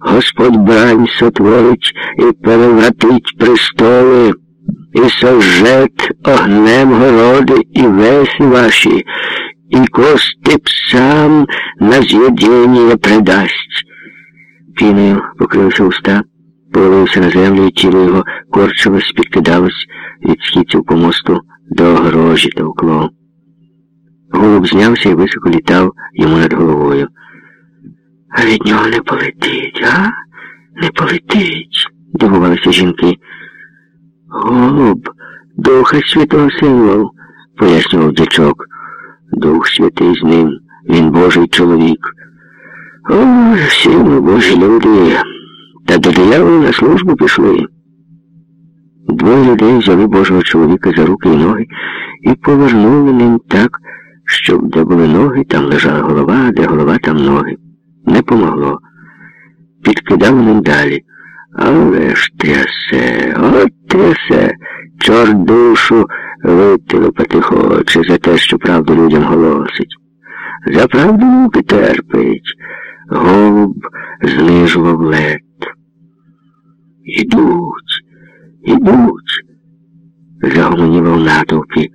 Господь брань сотворить і перевратить престоли, і сожжет огнем городи і весі ваші, і кости псам на з'єднання придасть. Піною покрився уста, повалився на землю, і тіло його корчилось, підкидалось від східців по мосту до огорожі та укло. Голуб знявся і високо літав йому над головою. А від нього не полетить, а? Не полетить, дивувалися жінки. Голуб, Духа Святого символ, пояснював дячок. Дух Святий з ним, він Божий чоловік. О, всі ми Божі люди, та до диявола на службу пішли. Двоє людей взяли Божого чоловіка за руки і ноги і повернули ним так, щоб де були ноги, там лежала голова, а де голова, там ноги. Помогло. Підкидав ним далі. Але ж трясе, от трясе, чорт душу витилопати хоче за те, що правду людям голосить. За правду муки терпить. Голуб знижував лед. Ідуть, ідуть, загомонів натовпі.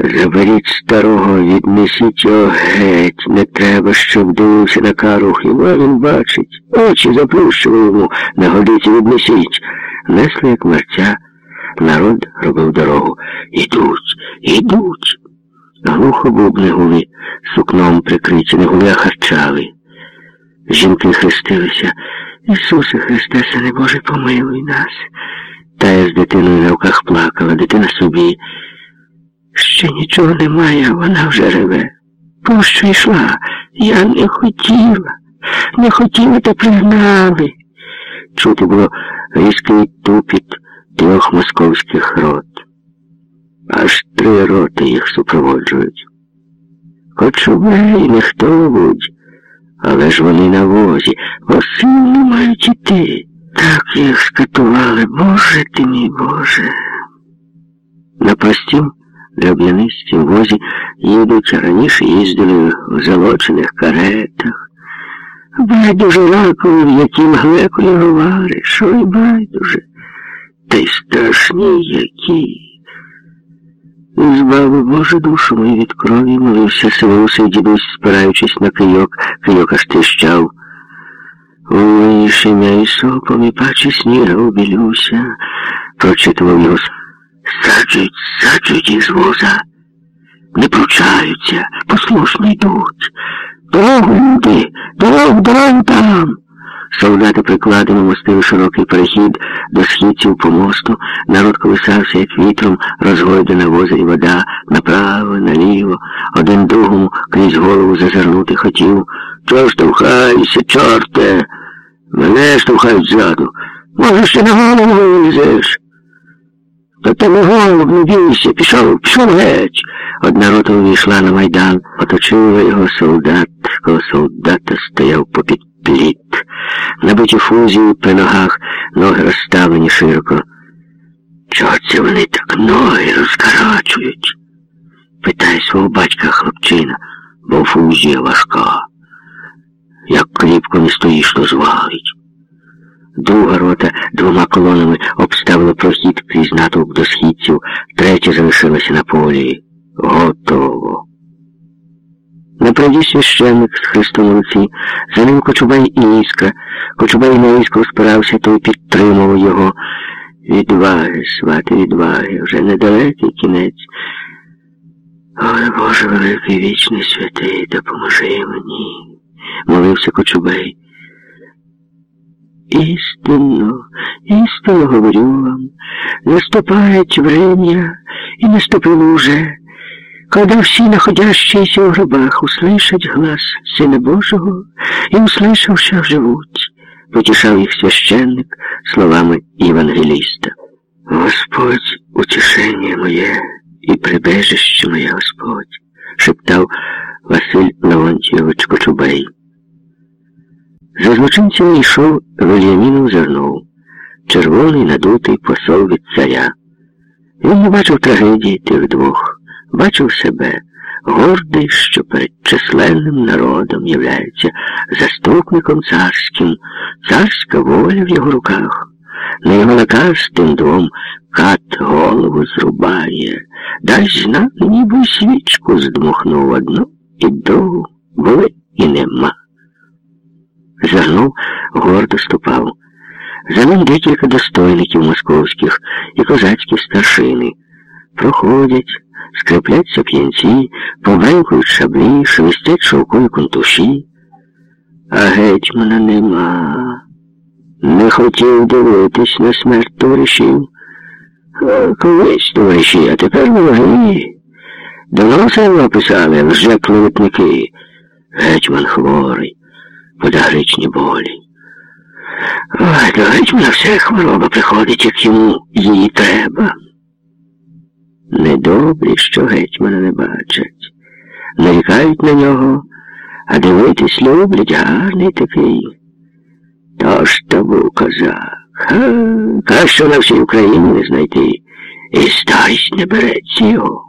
Заберіть старого, віднесіть його геть. Не треба, щоб дивився на кару. Хіба він бачить. Очі заплющили йому, на годиці віднесіть. Несли, як мерця, народ робив дорогу. Ідуть, ідуть. Глухо бубни гули, сукном прикриті, не гули, а харчали. Жінки хрестилися. Ісусе Христе, Сине Боже, помилуй нас. Тая з дитиною на руках плакала, дитина собі. Ще нічого немає, вона вже реве. Пощо йшла? Я не хотіла, не хотіла, та пригнали. Чути було різкий тупіт трьох московських рот. Аж три роти їх супроводжують. Кочубей не хто будь, але ж вони на возі, осил не мають іти. Так їх скатували, Боже ти мій Боже. На простім Драб'янистім возі їдуть, раніше їздили в залочених каретах. Байдуже ракові, в яким глекою говориш, ой байдуже, та й страшні які. Збави Боже душу мою від крові, молився сивоусий дідусь, спираючись на кийок, кийок аж тищав. Ой, ім'я Ісопом і паче сніга обілюся, прочитував його Саджують, саджують їх з воза, не пручаються, послушно йдуть. Дорогу, люди, дорогу, дорогу там. Солдати прикладено мостили широкий перехід до східців по мосту, народ колисався, як вітром, розгойдена в озері вода, направо, наліво, один другому крізь голову зазирнути хотів. Чого штовхайся, чорте? Мене штовхають ззаду. Може, ще на голову вилізеш. Не голуб, не бійся, пішов, пішов геть. Одна рота увійшла на майдан, оточила його солдат, коло солдата стояв попід пліт. Набиті фузії при ногах, ноги розставлені широко. Чого це вони так ноги розкарачують? Питає свого батька хлопчина, бо фузія важка. Як кріпко не стоїш, то звалить. Друга рота двома колонами обставила прохід крізь натовп до східців, третя залишилася на полі. Готово. Напереді священник з Христом руці, за ним Кочубай і Іскра. Кочубай на Іскру спирався, той підтримував його. Відваги, свати, відваги, вже недалекий кінець. Ой, Боже великий вічний святий, допоможи мені, молився Кочубей. Истинно, истинно говорю вам, наступает время, и наступило уже, когда все находящиеся в гробах услышать глаз Сына Божого и услышавших живут, потешал их священник словами Евангелиста. Господь, утешение моє і прибежище моє Господь, шептав Василь Лавонтьєвич Кочубей. За злочинцями йшов Вельямінов Зернов, червоний надутий посол від царя. Він не бачив трагедії тих двох, бачив себе, гордий, що перед численним народом являється заступником царським, царська воля в його руках. На його наказ тим двом кат голову зрубає, дасть знак, ніби свічку здмухнув одну і другу, були і нема. Загнув, гордо ступав. За ним декілька достойників московських і козацькі старшини. Проходять, скрепляться п'янці, побренкують шаблі, шелестять шовкові контуші. А гетьмана нема. Не хотів дивитись на смерть товаришів. Колись товариші, а тепер вороги. Давно себе описали вже клеветники. Гетьман хворий, подагричні болі. Ой, до гетьмана вся хвороба приходить, як йому її треба. Недобрі, що гетьмана не бачать. Нарікають на нього, а дивитись люблять, гарний такий. Тож то був козак. Ха, краще на всій Україні не знайти. І старість не береться його.